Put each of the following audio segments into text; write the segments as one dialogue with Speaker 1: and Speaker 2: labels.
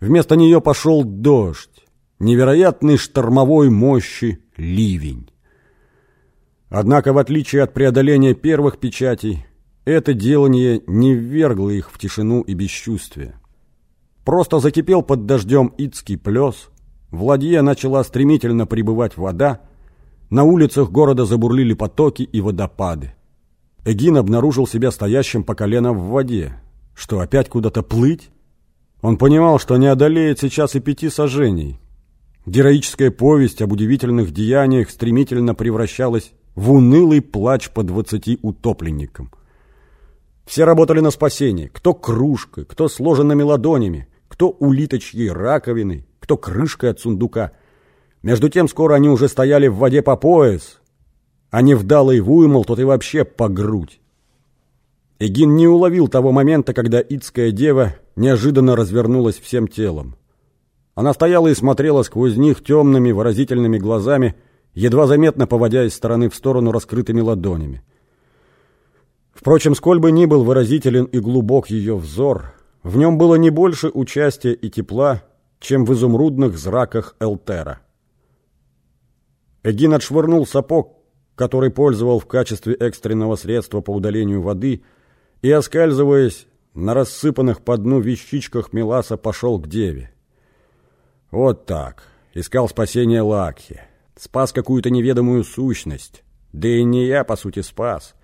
Speaker 1: Вместо нее пошел дождь, невероятной штормовой мощи ливень. Однако, в отличие от преодоления первых печатей, это делание не ввергло их в тишину и бесчувствие. Просто закипел под дождем Ицкий плес, в ладье начала стремительно прибывать вода, на улицах города забурлили потоки и водопады. Эгин обнаружил себя стоящим по колено в воде. Что, опять куда-то плыть? Он понимал, что не одолеет сейчас и пяти сажений. Героическая повесть об удивительных деяниях стремительно превращалась в унылый плач по двадцати утопленникам. Все работали на спасение, кто кружкой, кто сложенными ладонями, кто улиточьей раковиной, кто крышкой от сундука. Между тем скоро они уже стояли в воде по пояс, а не вдалый вымол, тот и вообще по грудь. Эгин не уловил того момента, когда ицкая дева неожиданно развернулась всем телом. Она стояла и смотрела сквозь них темными выразительными глазами, едва заметно поводя из стороны в сторону раскрытыми ладонями. Впрочем, сколь бы ни был выразителен и глубок ее взор, в нем было не больше участия и тепла, чем в изумрудных зраках Элтера. Эгин отшвырнул сапог, который пользовал в качестве экстренного средства по удалению воды, и, оскальзываясь на рассыпанных по дну вещичках Меласа, пошел к деве. Вот так. Искал спасения Лакхи. Спас какую-то неведомую сущность. Да и не я, по сути, спас.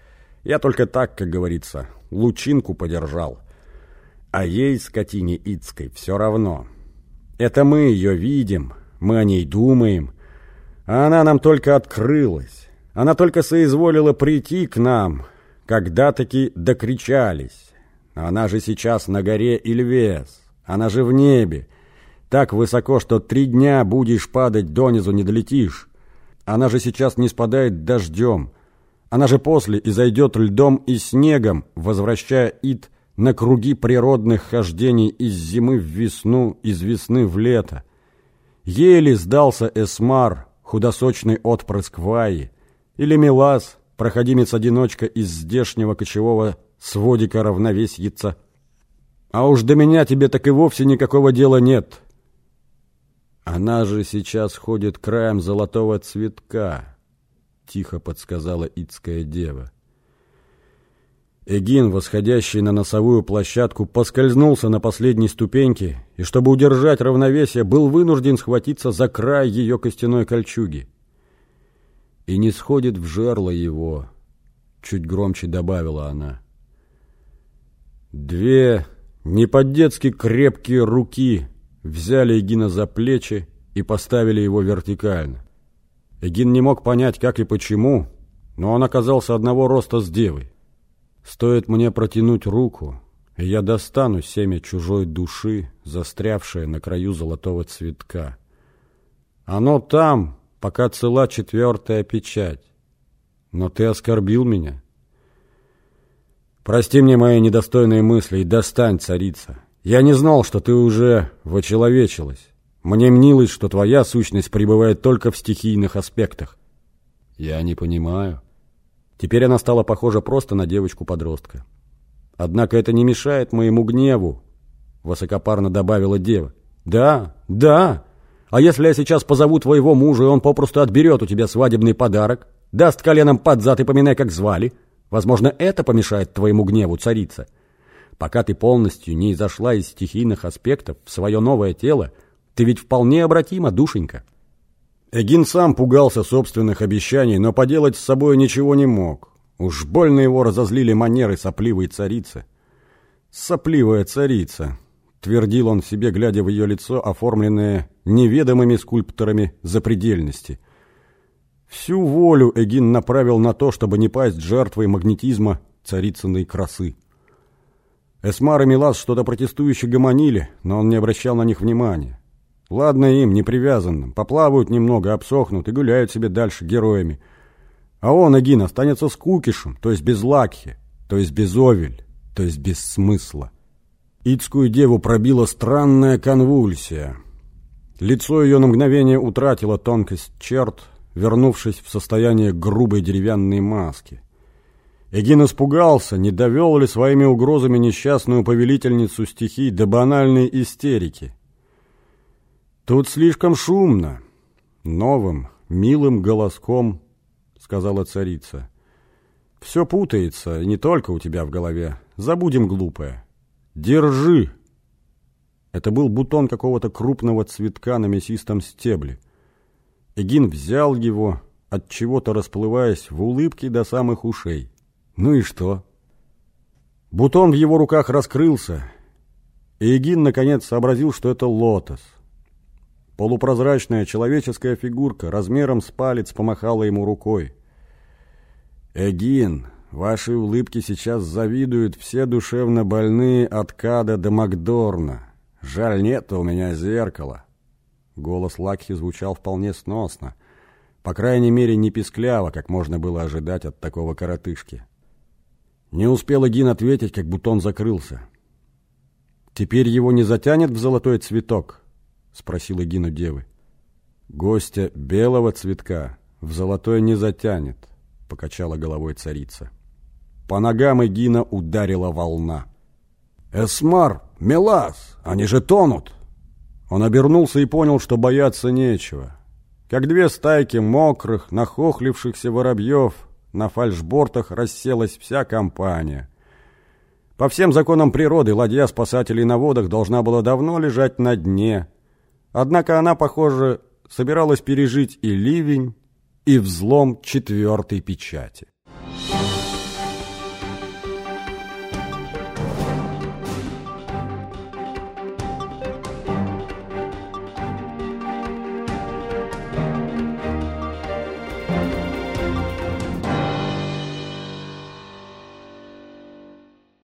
Speaker 1: Я только так, как говорится, лучинку подержал. А ей, скотине Ицкой, все равно. Это мы ее видим, мы о ней думаем. А она нам только открылась. Она только соизволила прийти к нам, когда-таки докричались. Она же сейчас на горе Ильвес. Она же в небе. Так высоко, что три дня будешь падать донизу, не долетишь. Она же сейчас не спадает дождем. Она же после и зайдет льдом и снегом, возвращая Ид на круги природных хождений из зимы в весну, из весны в лето. Еле сдался Эсмар, худосочный отпрыск Ваи, или Милас, проходимец-одиночка из здешнего кочевого сводика равновесьица. А уж до меня тебе так и вовсе никакого дела нет. Она же сейчас ходит краем золотого цветка, — тихо подсказала Ицкая дева. Эгин, восходящий на носовую площадку, поскользнулся на последней ступеньке и, чтобы удержать равновесие, был вынужден схватиться за край ее костяной кольчуги. «И не сходит в жерло его», — чуть громче добавила она. Две не по-детски крепкие руки взяли Эгина за плечи и поставили его вертикально. Эгин не мог понять, как и почему, но он оказался одного роста с девой. Стоит мне протянуть руку, и я достану семя чужой души, застрявшее на краю золотого цветка. Оно там, пока цела четвертая печать. Но ты оскорбил меня. Прости мне мои недостойные мысли и достань, царица. Я не знал, что ты уже вочеловечилась. Мне мнилось, что твоя сущность пребывает только в стихийных аспектах. Я не понимаю. Теперь она стала похожа просто на девочку-подростка. Однако это не мешает моему гневу, высокопарно добавила дева. Да, да. А если я сейчас позову твоего мужа, и он попросту отберет у тебя свадебный подарок, даст коленом под зад и поминай, как звали, возможно, это помешает твоему гневу, царица. Пока ты полностью не изошла из стихийных аспектов в свое новое тело, ты ведь вполне обратима, душенька. Эгин сам пугался собственных обещаний, но поделать с собой ничего не мог. Уж больно его разозлили манеры сопливой царицы. «Сопливая царица», — твердил он себе, глядя в ее лицо, оформленное неведомыми скульпторами запредельности. Всю волю Эгин направил на то, чтобы не пасть жертвой магнетизма царицыной красы. Эсмар и Милас что-то протестующе гомонили, но он не обращал на них внимания. Ладно им, непривязанным, поплавают немного, обсохнут и гуляют себе дальше героями. А он, Эгин, останется с кукишем, то есть без лакхи, то есть без овель, то есть без смысла. Ицкую деву пробила странная конвульсия. Лицо ее на мгновение утратило тонкость черт, вернувшись в состояние грубой деревянной маски. Эгин испугался, не довел ли своими угрозами несчастную повелительницу стихий до банальной истерики. «Тут слишком шумно!» Новым, милым голоском сказала царица. «Все путается, и не только у тебя в голове. Забудем глупое. Держи!» Это был бутон какого-то крупного цветка на мясистом стебле. Эгин взял его, от чего-то расплываясь в улыбке до самых ушей. Ну и что? Бутон в его руках раскрылся, и Эгин наконец сообразил, что это лотос. Полупрозрачная человеческая фигурка размером с палец помахала ему рукой. «Эгин, вашей улыбки сейчас завидуют все душевно больные от Када до Макдорна. Жаль, нет у меня зеркала». Голос Лакхи звучал вполне сносно. По крайней мере, не пискляво, как можно было ожидать от такого коротышки. Не успел Эгин ответить, как бутон закрылся. «Теперь его не затянет в золотой цветок?» — спросил Эгин у девы. «Гостя белого цветка в золотой не затянет», — покачала головой царица. По ногам Эгина ударила волна. «Эсмар! Мелас! Они же тонут!» Он обернулся и понял, что бояться нечего. Как две стайки мокрых, нахохлившихся воробьев, на фальшбортах расселась вся компания. По всем законам природы ладья спасателей на водах должна была давно лежать на дне. Однако она, похоже, собиралась пережить и ливень, и взлом четвертой печати.